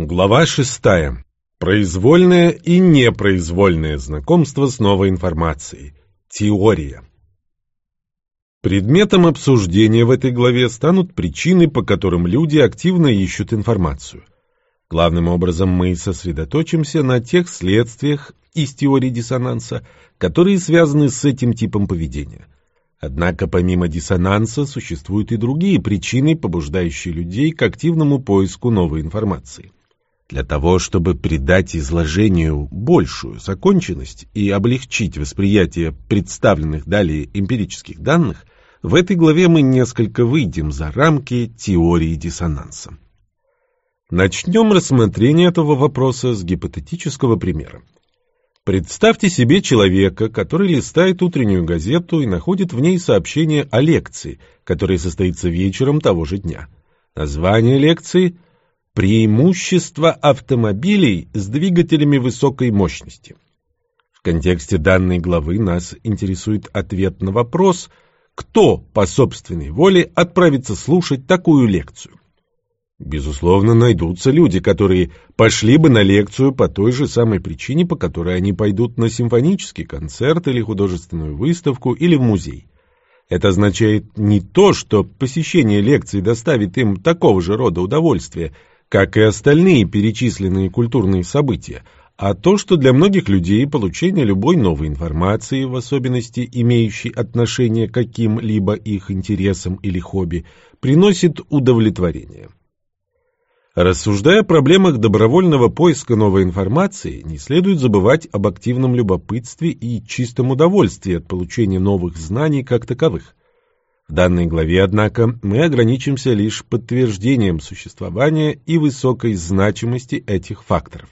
Глава шестая. Произвольное и непроизвольное знакомство с новой информацией. Теория. Предметом обсуждения в этой главе станут причины, по которым люди активно ищут информацию. Главным образом мы сосредоточимся на тех следствиях из теории диссонанса, которые связаны с этим типом поведения. Однако помимо диссонанса существуют и другие причины, побуждающие людей к активному поиску новой информации. Для того, чтобы придать изложению большую законченность и облегчить восприятие представленных далее эмпирических данных, в этой главе мы несколько выйдем за рамки теории диссонанса. Начнем рассмотрение этого вопроса с гипотетического примера. Представьте себе человека, который листает утреннюю газету и находит в ней сообщение о лекции, которая состоится вечером того же дня. Название лекции «Преимущество автомобилей с двигателями высокой мощности». В контексте данной главы нас интересует ответ на вопрос, кто по собственной воле отправится слушать такую лекцию. Безусловно, найдутся люди, которые пошли бы на лекцию по той же самой причине, по которой они пойдут на симфонический концерт или художественную выставку или в музей. Это означает не то, что посещение лекции доставит им такого же рода удовольствие, как и остальные перечисленные культурные события, а то, что для многих людей получение любой новой информации, в особенности имеющей отношение к каким-либо их интересам или хобби, приносит удовлетворение. Рассуждая о проблемах добровольного поиска новой информации, не следует забывать об активном любопытстве и чистом удовольствии от получения новых знаний как таковых. В данной главе, однако, мы ограничимся лишь подтверждением существования и высокой значимости этих факторов.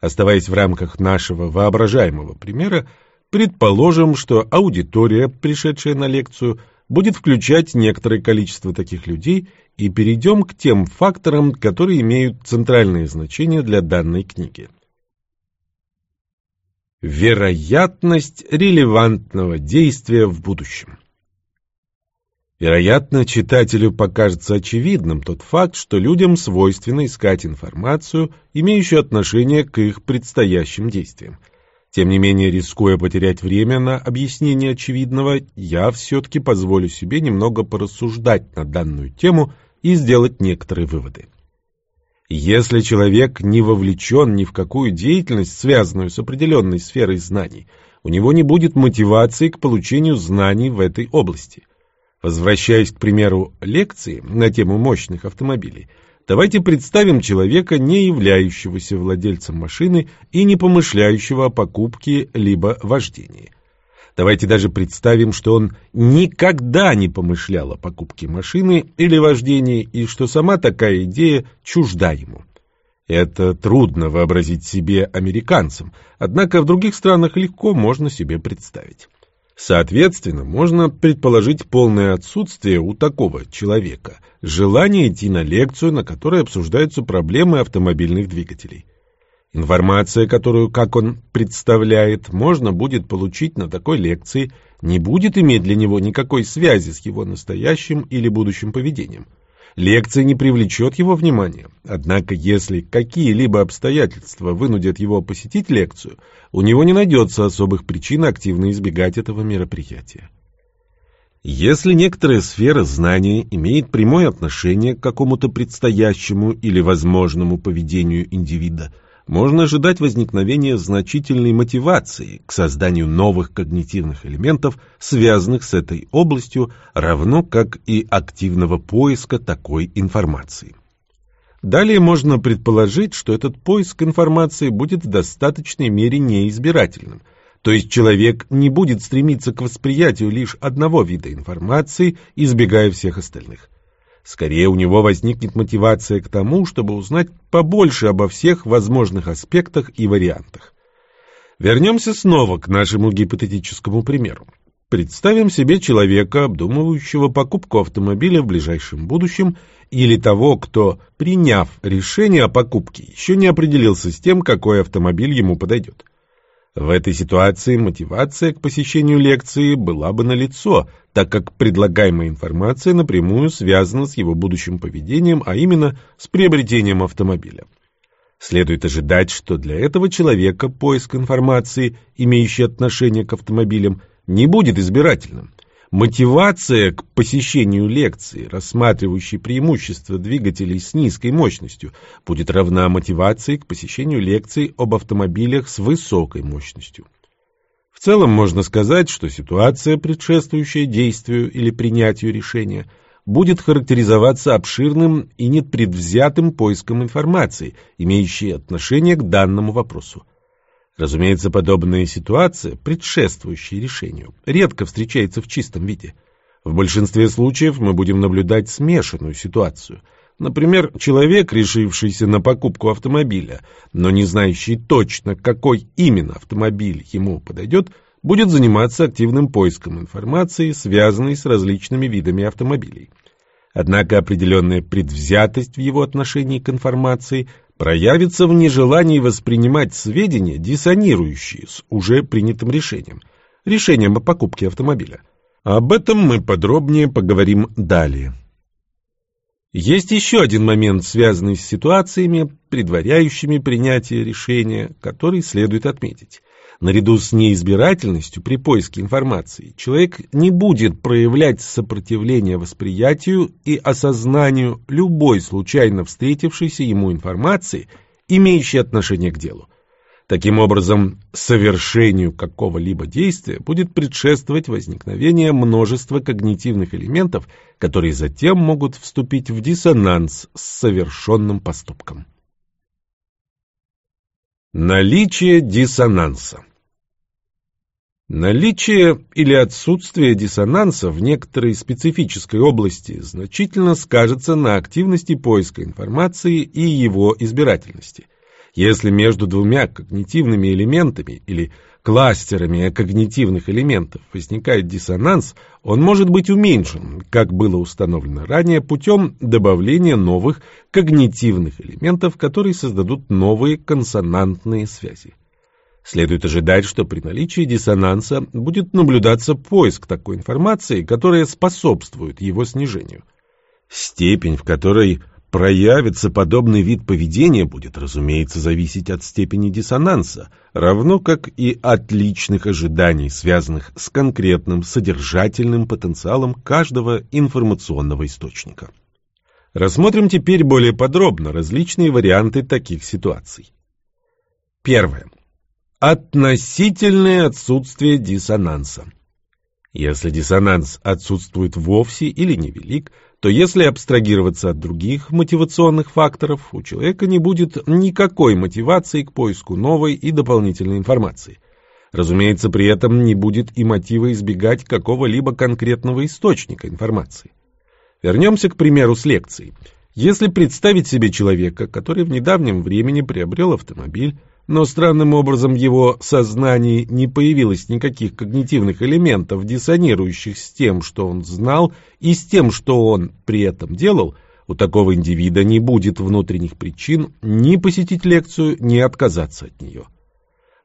Оставаясь в рамках нашего воображаемого примера, предположим, что аудитория, пришедшая на лекцию, будет включать некоторое количество таких людей и перейдем к тем факторам, которые имеют центральное значение для данной книги. Вероятность релевантного действия в будущем. Вероятно, читателю покажется очевидным тот факт, что людям свойственно искать информацию, имеющую отношение к их предстоящим действиям. Тем не менее, рискуя потерять время на объяснение очевидного, я все-таки позволю себе немного порассуждать на данную тему и сделать некоторые выводы. Если человек не вовлечен ни в какую деятельность, связанную с определенной сферой знаний, у него не будет мотивации к получению знаний в этой области. Возвращаясь к примеру лекции на тему мощных автомобилей, давайте представим человека, не являющегося владельцем машины и не помышляющего о покупке либо вождении. Давайте даже представим, что он никогда не помышлял о покупке машины или вождении, и что сама такая идея чужда ему. Это трудно вообразить себе американцам, однако в других странах легко можно себе представить. Соответственно, можно предположить полное отсутствие у такого человека желания идти на лекцию, на которой обсуждаются проблемы автомобильных двигателей. Информация, которую, как он представляет, можно будет получить на такой лекции, не будет иметь для него никакой связи с его настоящим или будущим поведением. Лекция не привлечет его внимания. Однако, если какие-либо обстоятельства вынудят его посетить лекцию, у него не найдется особых причин активно избегать этого мероприятия. Если некоторая сфера знания имеет прямое отношение к какому-то предстоящему или возможному поведению индивида – можно ожидать возникновения значительной мотивации к созданию новых когнитивных элементов, связанных с этой областью, равно как и активного поиска такой информации. Далее можно предположить, что этот поиск информации будет в достаточной мере неизбирательным, то есть человек не будет стремиться к восприятию лишь одного вида информации, избегая всех остальных. Скорее у него возникнет мотивация к тому, чтобы узнать побольше обо всех возможных аспектах и вариантах. Вернемся снова к нашему гипотетическому примеру. Представим себе человека, обдумывающего покупку автомобиля в ближайшем будущем, или того, кто, приняв решение о покупке, еще не определился с тем, какой автомобиль ему подойдет. В этой ситуации мотивация к посещению лекции была бы налицо, так как предлагаемая информация напрямую связана с его будущим поведением, а именно с приобретением автомобиля. Следует ожидать, что для этого человека поиск информации, имеющей отношение к автомобилям, не будет избирательным. Мотивация к посещению лекции, рассматривающей преимущества двигателей с низкой мощностью, будет равна мотивации к посещению лекций об автомобилях с высокой мощностью. В целом можно сказать, что ситуация, предшествующая действию или принятию решения – будет характеризоваться обширным и непредвзятым поиском информации, имеющей отношение к данному вопросу. Разумеется, подобная ситуация, предшествующая решению, редко встречается в чистом виде. В большинстве случаев мы будем наблюдать смешанную ситуацию. Например, человек, решившийся на покупку автомобиля, но не знающий точно, какой именно автомобиль ему подойдет, будет заниматься активным поиском информации, связанной с различными видами автомобилей. Однако определенная предвзятость в его отношении к информации проявится в нежелании воспринимать сведения, диссонирующие с уже принятым решением, решением о покупке автомобиля. Об этом мы подробнее поговорим далее. Есть еще один момент, связанный с ситуациями, предваряющими принятие решения, который следует отметить. Наряду с неизбирательностью при поиске информации человек не будет проявлять сопротивление восприятию и осознанию любой случайно встретившейся ему информации, имеющей отношение к делу. Таким образом, совершению какого-либо действия будет предшествовать возникновение множества когнитивных элементов, которые затем могут вступить в диссонанс с совершенным поступком. Наличие диссонанса Наличие или отсутствие диссонанса в некоторой специфической области значительно скажется на активности поиска информации и его избирательности. Если между двумя когнитивными элементами или кластерами когнитивных элементов возникает диссонанс, он может быть уменьшен, как было установлено ранее, путем добавления новых когнитивных элементов, которые создадут новые консонантные связи. Следует ожидать, что при наличии диссонанса будет наблюдаться поиск такой информации, которая способствует его снижению. Степень, в которой проявится подобный вид поведения, будет, разумеется, зависеть от степени диссонанса, равно как и от личных ожиданий, связанных с конкретным содержательным потенциалом каждого информационного источника. Рассмотрим теперь более подробно различные варианты таких ситуаций. Первое. Относительное отсутствие диссонанса. Если диссонанс отсутствует вовсе или невелик, то если абстрагироваться от других мотивационных факторов, у человека не будет никакой мотивации к поиску новой и дополнительной информации. Разумеется, при этом не будет и мотива избегать какого-либо конкретного источника информации. Вернемся к примеру с лекцией. Если представить себе человека, который в недавнем времени приобрел автомобиль, но странным образом в его сознании не появилось никаких когнитивных элементов, диссонирующих с тем, что он знал, и с тем, что он при этом делал, у такого индивида не будет внутренних причин ни посетить лекцию, ни отказаться от нее.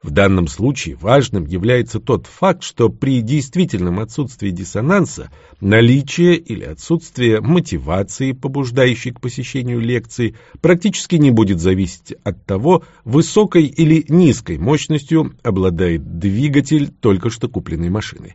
В данном случае важным является тот факт, что при действительном отсутствии диссонанса наличие или отсутствие мотивации, побуждающей к посещению лекции, практически не будет зависеть от того, высокой или низкой мощностью обладает двигатель только что купленной машины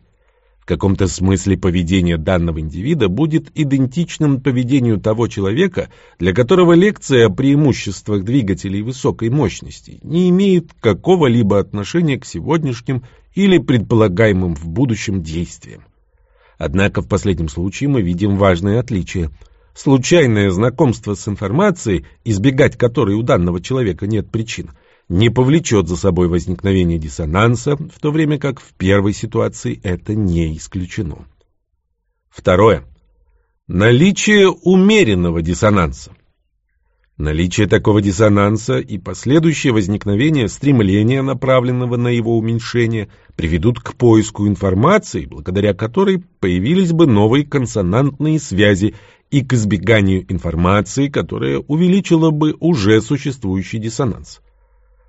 каком-то смысле поведение данного индивида будет идентичным поведению того человека, для которого лекция о преимуществах двигателей высокой мощности не имеет какого-либо отношения к сегодняшним или предполагаемым в будущем действиям. Однако в последнем случае мы видим важное отличие. Случайное знакомство с информацией, избегать которой у данного человека нет причин – не повлечет за собой возникновение диссонанса, в то время как в первой ситуации это не исключено. Второе. Наличие умеренного диссонанса. Наличие такого диссонанса и последующее возникновение стремления, направленного на его уменьшение, приведут к поиску информации, благодаря которой появились бы новые консонантные связи и к избеганию информации, которая увеличила бы уже существующий диссонанс.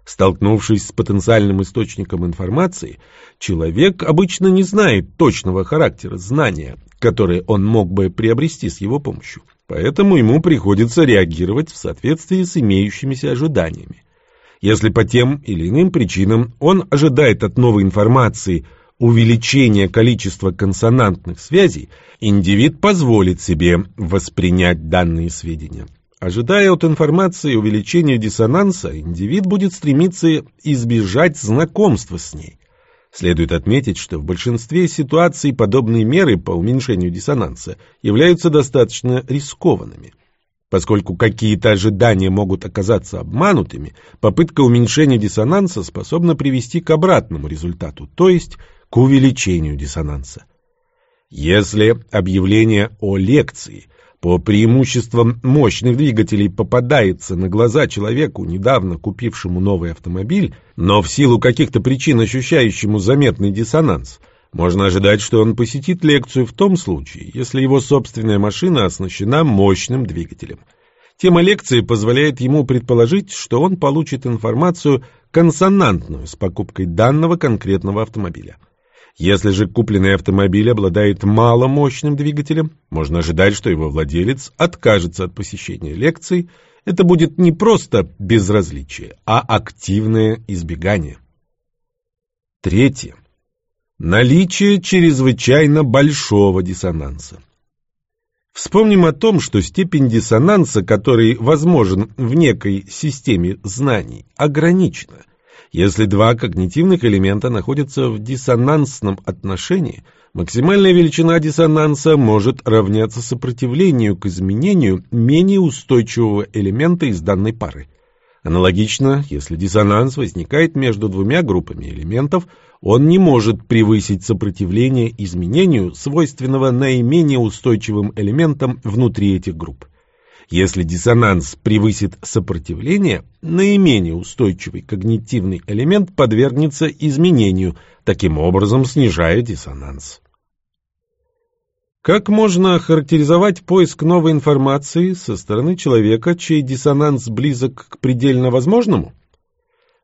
Столкнувшись с потенциальным источником информации, человек обычно не знает точного характера знания, которое он мог бы приобрести с его помощью. Поэтому ему приходится реагировать в соответствии с имеющимися ожиданиями. Если по тем или иным причинам он ожидает от новой информации увеличения количества консонантных связей, индивид позволит себе воспринять данные сведения. Ожидая от информации увеличения диссонанса, индивид будет стремиться избежать знакомства с ней. Следует отметить, что в большинстве ситуаций подобные меры по уменьшению диссонанса являются достаточно рискованными. Поскольку какие-то ожидания могут оказаться обманутыми, попытка уменьшения диссонанса способна привести к обратному результату, то есть к увеличению диссонанса. Если объявление о лекции по преимуществам мощных двигателей попадается на глаза человеку, недавно купившему новый автомобиль, но в силу каких-то причин ощущающему заметный диссонанс, можно ожидать, что он посетит лекцию в том случае, если его собственная машина оснащена мощным двигателем. Тема лекции позволяет ему предположить, что он получит информацию консонантную с покупкой данного конкретного автомобиля. Если же купленный автомобиль обладает маломощным двигателем, можно ожидать, что его владелец откажется от посещения лекций. Это будет не просто безразличие, а активное избегание. Третье. Наличие чрезвычайно большого диссонанса. Вспомним о том, что степень диссонанса, который возможен в некой системе знаний, ограничена. Если два когнитивных элемента находятся в диссонансном отношении, максимальная величина диссонанса может равняться сопротивлению к изменению менее устойчивого элемента из данной пары. Аналогично, если диссонанс возникает между двумя группами элементов, он не может превысить сопротивление изменению, свойственного наименее устойчивым элементам внутри этих групп. Если диссонанс превысит сопротивление, наименее устойчивый когнитивный элемент подвергнется изменению, таким образом снижая диссонанс. Как можно охарактеризовать поиск новой информации со стороны человека, чей диссонанс близок к предельно возможному?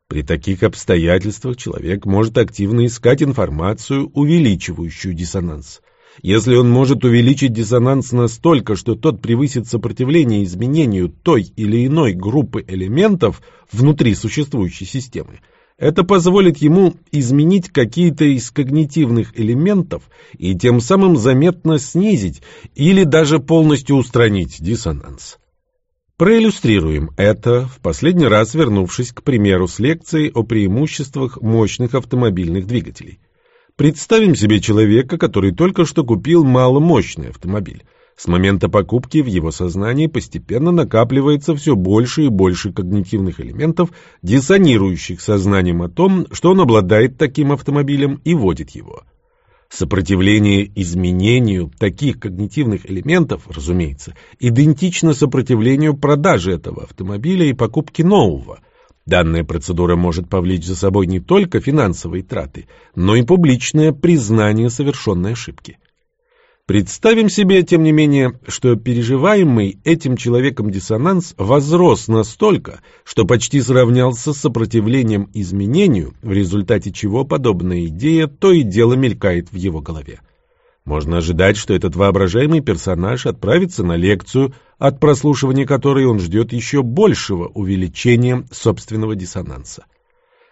При таких обстоятельствах человек может активно искать информацию, увеличивающую диссонанс. Если он может увеличить диссонанс настолько, что тот превысит сопротивление изменению той или иной группы элементов внутри существующей системы, это позволит ему изменить какие-то из когнитивных элементов и тем самым заметно снизить или даже полностью устранить диссонанс. Проиллюстрируем это, в последний раз вернувшись к примеру с лекцией о преимуществах мощных автомобильных двигателей. Представим себе человека, который только что купил маломощный автомобиль. С момента покупки в его сознании постепенно накапливается все больше и больше когнитивных элементов, диссонирующих сознанием о том, что он обладает таким автомобилем и водит его. Сопротивление изменению таких когнитивных элементов, разумеется, идентично сопротивлению продажи этого автомобиля и покупки нового – Данная процедура может повлечь за собой не только финансовые траты, но и публичное признание совершенной ошибки. Представим себе, тем не менее, что переживаемый этим человеком диссонанс возрос настолько, что почти сравнялся с сопротивлением изменению, в результате чего подобная идея то и дело мелькает в его голове. Можно ожидать, что этот воображаемый персонаж отправится на лекцию, от прослушивания которой он ждет еще большего увеличения собственного диссонанса.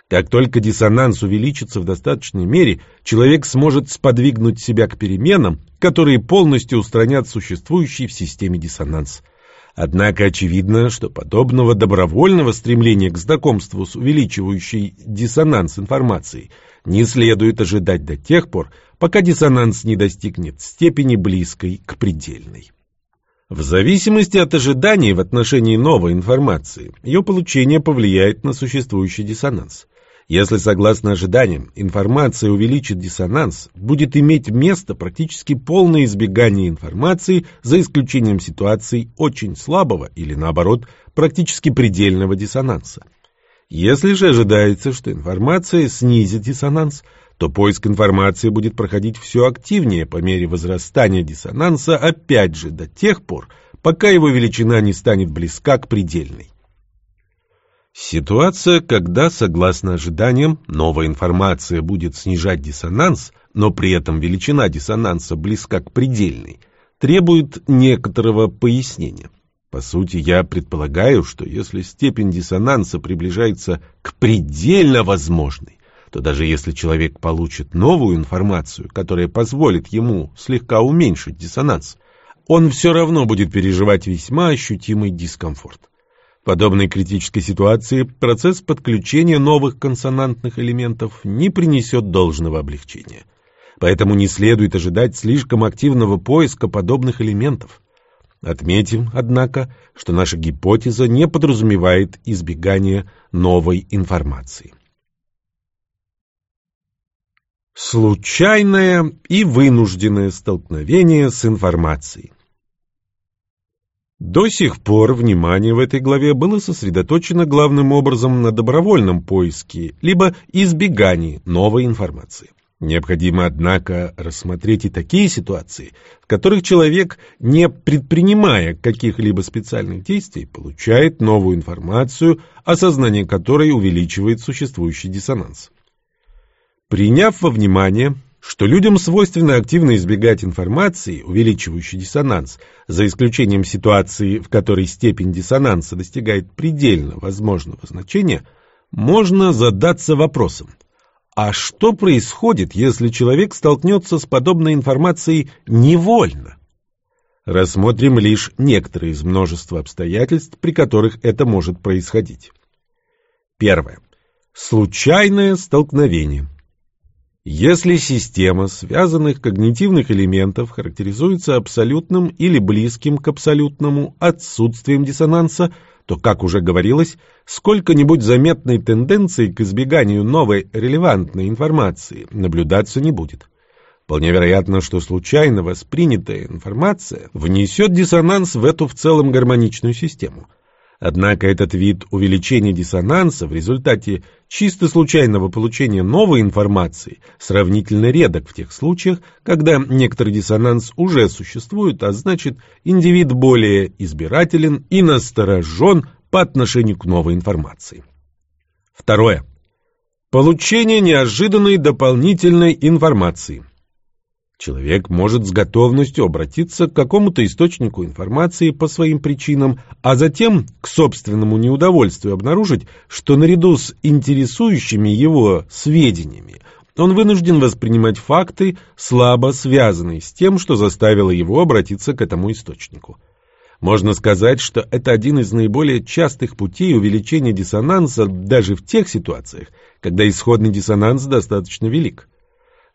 Как только диссонанс увеличится в достаточной мере, человек сможет сподвигнуть себя к переменам, которые полностью устранят существующий в системе диссонанс. Однако очевидно, что подобного добровольного стремления к знакомству с увеличивающей диссонанс информацией не следует ожидать до тех пор, пока диссонанс не достигнет степени близкой к предельной. В зависимости от ожиданий в отношении новой информации, ее получение повлияет на существующий диссонанс. Если, согласно ожиданиям, информация увеличит диссонанс, будет иметь место практически полное избегание информации, за исключением ситуаций очень слабого или, наоборот, практически предельного диссонанса. Если же ожидается, что информация снизит диссонанс – то поиск информации будет проходить все активнее по мере возрастания диссонанса, опять же, до тех пор, пока его величина не станет близка к предельной. Ситуация, когда, согласно ожиданиям, новая информация будет снижать диссонанс, но при этом величина диссонанса близка к предельной, требует некоторого пояснения. По сути, я предполагаю, что если степень диссонанса приближается к предельно возможной, то даже если человек получит новую информацию, которая позволит ему слегка уменьшить диссонанс, он все равно будет переживать весьма ощутимый дискомфорт. В подобной критической ситуации процесс подключения новых консонантных элементов не принесет должного облегчения. Поэтому не следует ожидать слишком активного поиска подобных элементов. Отметим, однако, что наша гипотеза не подразумевает избегание новой информации. Случайное и вынужденное столкновение с информацией. До сих пор внимание в этой главе было сосредоточено главным образом на добровольном поиске, либо избегании новой информации. Необходимо, однако, рассмотреть и такие ситуации, в которых человек, не предпринимая каких-либо специальных действий, получает новую информацию, осознание которой увеличивает существующий диссонанс. Приняв во внимание что людям свойственно активно избегать информации, увеличивающей диссонанс, за исключением ситуации, в которой степень диссонанса достигает предельно возможного значения, можно задаться вопросом, а что происходит, если человек столкнется с подобной информацией невольно? Рассмотрим лишь некоторые из множества обстоятельств, при которых это может происходить. Первое. Случайное столкновение. Если система связанных когнитивных элементов характеризуется абсолютным или близким к абсолютному отсутствием диссонанса, то, как уже говорилось, сколько-нибудь заметной тенденции к избеганию новой релевантной информации наблюдаться не будет. Вполне вероятно, что случайно воспринятая информация внесет диссонанс в эту в целом гармоничную систему – Однако этот вид увеличения диссонанса в результате чисто случайного получения новой информации сравнительно редок в тех случаях, когда некоторый диссонанс уже существует, а значит индивид более избирателен и насторожен по отношению к новой информации. Второе. Получение неожиданной дополнительной информации – Человек может с готовностью обратиться к какому-то источнику информации по своим причинам, а затем, к собственному неудовольствию, обнаружить, что наряду с интересующими его сведениями он вынужден воспринимать факты, слабо связанные с тем, что заставило его обратиться к этому источнику. Можно сказать, что это один из наиболее частых путей увеличения диссонанса даже в тех ситуациях, когда исходный диссонанс достаточно велик.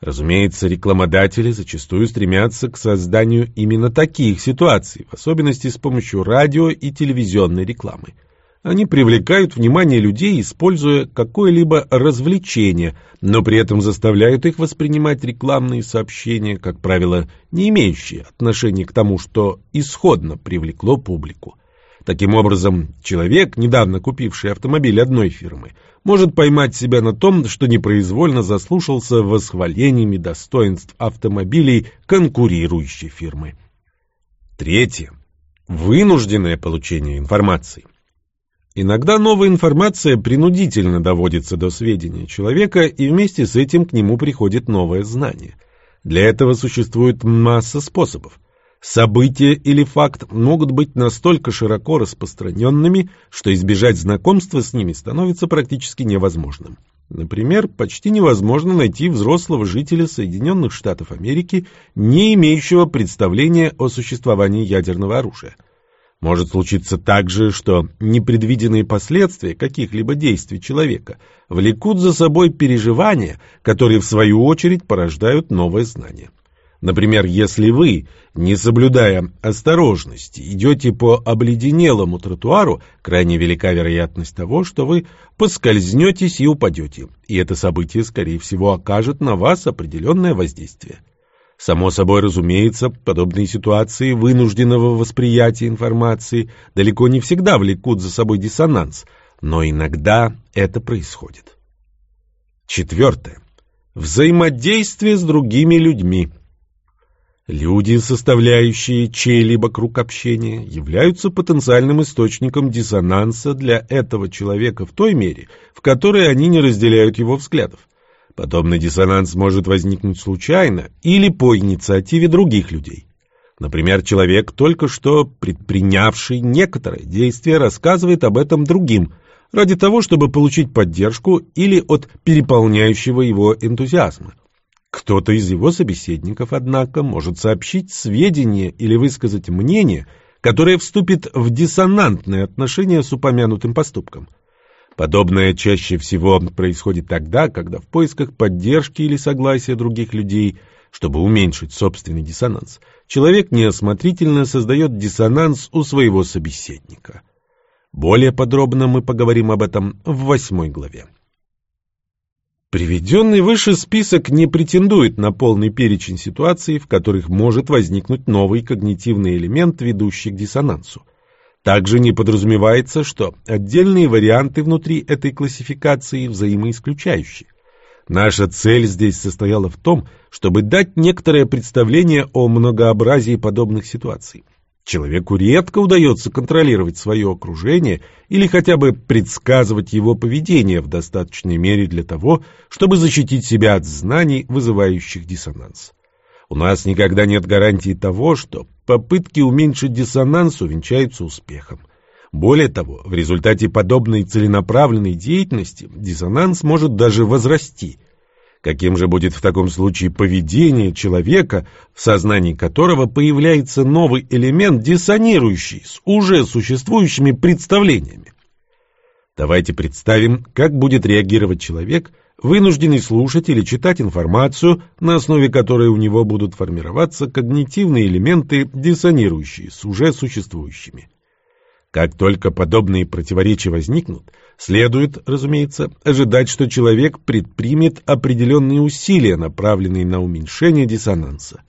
Разумеется, рекламодатели зачастую стремятся к созданию именно таких ситуаций, в особенности с помощью радио и телевизионной рекламы. Они привлекают внимание людей, используя какое-либо развлечение, но при этом заставляют их воспринимать рекламные сообщения, как правило, не имеющие отношения к тому, что исходно привлекло публику. Таким образом, человек, недавно купивший автомобиль одной фирмы, может поймать себя на том, что непроизвольно заслушался восхвалениями достоинств автомобилей конкурирующей фирмы. Третье. Вынужденное получение информации. Иногда новая информация принудительно доводится до сведения человека, и вместе с этим к нему приходит новое знание. Для этого существует масса способов. События или факт могут быть настолько широко распространенными, что избежать знакомства с ними становится практически невозможным. Например, почти невозможно найти взрослого жителя Соединенных Штатов Америки, не имеющего представления о существовании ядерного оружия. Может случиться также, что непредвиденные последствия каких-либо действий человека влекут за собой переживания, которые в свою очередь порождают новое знание. Например, если вы, не соблюдая осторожности, идете по обледенелому тротуару, крайне велика вероятность того, что вы поскользнетесь и упадете, и это событие, скорее всего, окажет на вас определенное воздействие. Само собой разумеется, подобные ситуации вынужденного восприятия информации далеко не всегда влекут за собой диссонанс, но иногда это происходит. Четвертое. Взаимодействие с другими людьми. Люди, составляющие чей-либо круг общения, являются потенциальным источником диссонанса для этого человека в той мере, в которой они не разделяют его взглядов. Подобный диссонанс может возникнуть случайно или по инициативе других людей. Например, человек, только что предпринявший некоторое действие, рассказывает об этом другим, ради того, чтобы получить поддержку или от переполняющего его энтузиазма. Кто-то из его собеседников, однако, может сообщить сведения или высказать мнение, которое вступит в диссонантные отношения с упомянутым поступком. Подобное чаще всего происходит тогда, когда в поисках поддержки или согласия других людей, чтобы уменьшить собственный диссонанс, человек неосмотрительно создает диссонанс у своего собеседника. Более подробно мы поговорим об этом в восьмой главе. Приведенный выше список не претендует на полный перечень ситуаций, в которых может возникнуть новый когнитивный элемент, ведущий к диссонансу. Также не подразумевается, что отдельные варианты внутри этой классификации взаимоисключающие. Наша цель здесь состояла в том, чтобы дать некоторое представление о многообразии подобных ситуаций. Человеку редко удается контролировать свое окружение или хотя бы предсказывать его поведение в достаточной мере для того, чтобы защитить себя от знаний, вызывающих диссонанс. У нас никогда нет гарантии того, что попытки уменьшить диссонанс увенчаются успехом. Более того, в результате подобной целенаправленной деятельности диссонанс может даже возрасти – Каким же будет в таком случае поведение человека, в сознании которого появляется новый элемент, диссонирующий с уже существующими представлениями? Давайте представим, как будет реагировать человек, вынужденный слушать или читать информацию, на основе которой у него будут формироваться когнитивные элементы, диссонирующие с уже существующими. Как только подобные противоречия возникнут, следует, разумеется, ожидать, что человек предпримет определенные усилия, направленные на уменьшение диссонанса.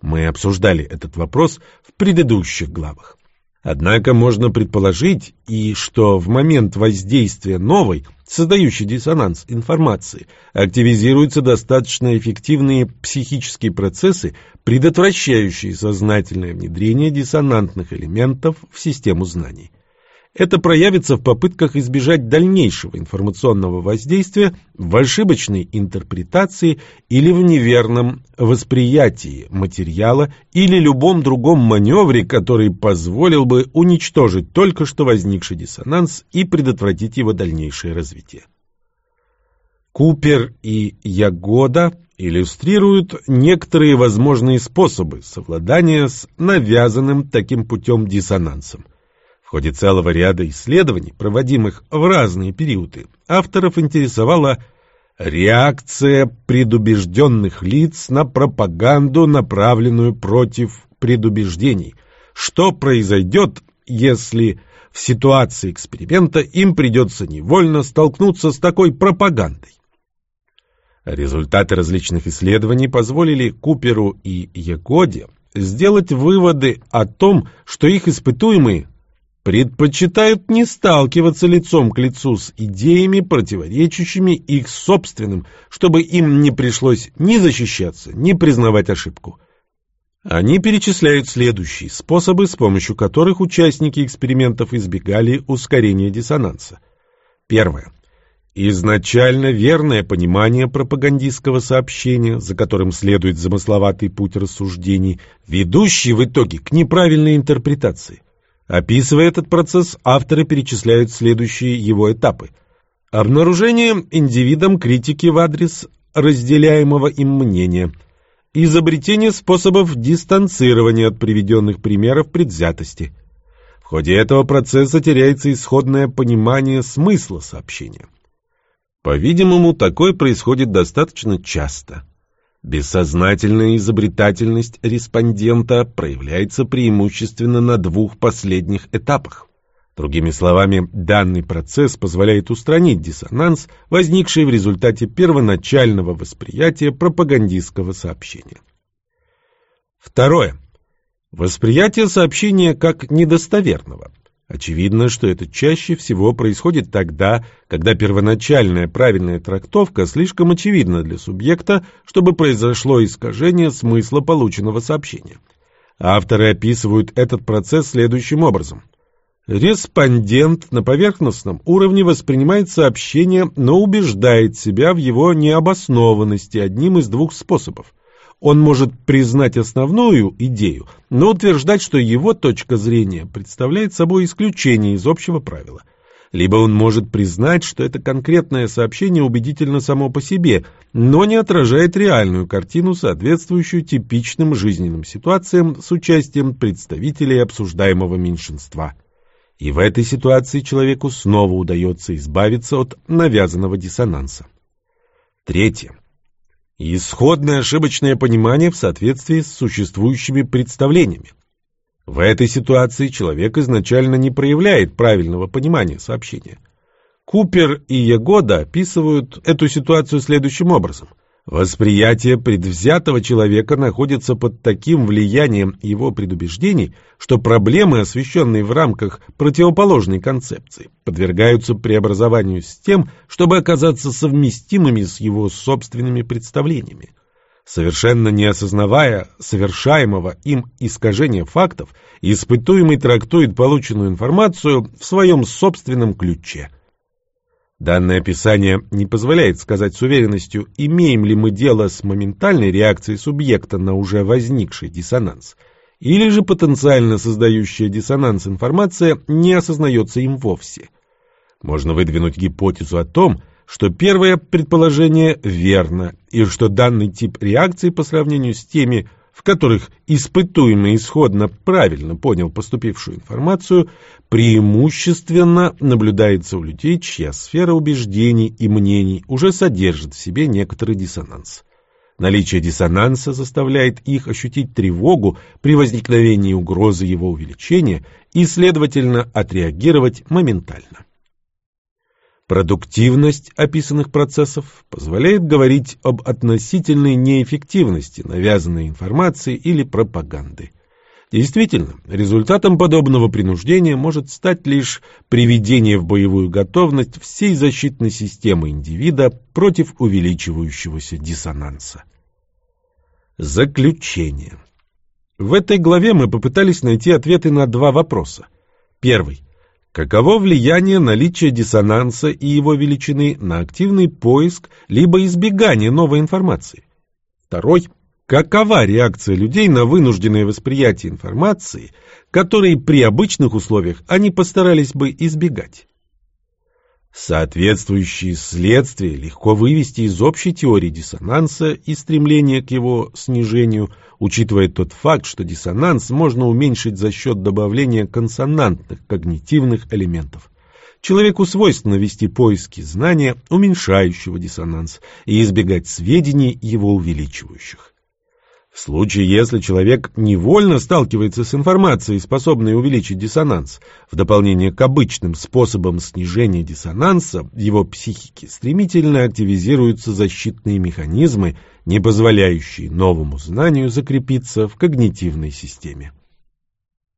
Мы обсуждали этот вопрос в предыдущих главах. Однако можно предположить и что в момент воздействия новой, создающей диссонанс информации, активизируются достаточно эффективные психические процессы, предотвращающие сознательное внедрение диссонантных элементов в систему знаний. Это проявится в попытках избежать дальнейшего информационного воздействия в ошибочной интерпретации или в неверном восприятии материала или любом другом маневре, который позволил бы уничтожить только что возникший диссонанс и предотвратить его дальнейшее развитие. Купер и Ягода иллюстрируют некоторые возможные способы совладания с навязанным таким путем диссонансом ходе целого ряда исследований, проводимых в разные периоды, авторов интересовала реакция предубежденных лиц на пропаганду, направленную против предубеждений. Что произойдет, если в ситуации эксперимента им придется невольно столкнуться с такой пропагандой? Результаты различных исследований позволили Куперу и Якоде сделать выводы о том, что их испытуемые предпочитают не сталкиваться лицом к лицу с идеями, противоречащими их собственным, чтобы им не пришлось ни защищаться, ни признавать ошибку. Они перечисляют следующие способы, с помощью которых участники экспериментов избегали ускорения диссонанса. Первое. Изначально верное понимание пропагандистского сообщения, за которым следует замысловатый путь рассуждений, ведущий в итоге к неправильной интерпретации – Описывая этот процесс, авторы перечисляют следующие его этапы. Обнаружение индивидом критики в адрес разделяемого им мнения. Изобретение способов дистанцирования от приведенных примеров предвзятости. В ходе этого процесса теряется исходное понимание смысла сообщения. По-видимому, такое происходит достаточно часто. Бессознательная изобретательность респондента проявляется преимущественно на двух последних этапах. Другими словами, данный процесс позволяет устранить диссонанс, возникший в результате первоначального восприятия пропагандистского сообщения. Второе. Восприятие сообщения как недостоверного. Очевидно, что это чаще всего происходит тогда, когда первоначальная правильная трактовка слишком очевидна для субъекта, чтобы произошло искажение смысла полученного сообщения. Авторы описывают этот процесс следующим образом. Респондент на поверхностном уровне воспринимает сообщение, но убеждает себя в его необоснованности одним из двух способов. Он может признать основную идею, но утверждать, что его точка зрения представляет собой исключение из общего правила. Либо он может признать, что это конкретное сообщение убедительно само по себе, но не отражает реальную картину, соответствующую типичным жизненным ситуациям с участием представителей обсуждаемого меньшинства. И в этой ситуации человеку снова удается избавиться от навязанного диссонанса. Третье. Исходное ошибочное понимание в соответствии с существующими представлениями. В этой ситуации человек изначально не проявляет правильного понимания сообщения. Купер и Ягода описывают эту ситуацию следующим образом – Восприятие предвзятого человека находится под таким влиянием его предубеждений, что проблемы, освещенные в рамках противоположной концепции, подвергаются преобразованию с тем, чтобы оказаться совместимыми с его собственными представлениями. Совершенно не осознавая совершаемого им искажения фактов, испытуемый трактует полученную информацию в своем собственном ключе – Данное описание не позволяет сказать с уверенностью, имеем ли мы дело с моментальной реакцией субъекта на уже возникший диссонанс, или же потенциально создающая диссонанс информация не осознается им вовсе. Можно выдвинуть гипотезу о том, что первое предположение верно, и что данный тип реакции по сравнению с теми, в которых испытуемый исходно правильно понял поступившую информацию, преимущественно наблюдается у людей, чья сфера убеждений и мнений уже содержит в себе некоторый диссонанс. Наличие диссонанса заставляет их ощутить тревогу при возникновении угрозы его увеличения и, следовательно, отреагировать моментально. Продуктивность описанных процессов позволяет говорить об относительной неэффективности навязанной информации или пропаганды. Действительно, результатом подобного принуждения может стать лишь приведение в боевую готовность всей защитной системы индивида против увеличивающегося диссонанса. Заключение. В этой главе мы попытались найти ответы на два вопроса. Первый. Каково влияние наличия диссонанса и его величины на активный поиск либо избегание новой информации? Второй. Какова реакция людей на вынужденное восприятие информации, которые при обычных условиях они постарались бы избегать? Соответствующие следствия легко вывести из общей теории диссонанса и стремления к его снижению, учитывая тот факт, что диссонанс можно уменьшить за счет добавления консонантных когнитивных элементов. Человеку свойственно вести поиски знания, уменьшающего диссонанс, и избегать сведений, его увеличивающих. В случае, если человек невольно сталкивается с информацией, способной увеличить диссонанс, в дополнение к обычным способам снижения диссонанса его психике стремительно активизируются защитные механизмы, не позволяющие новому знанию закрепиться в когнитивной системе.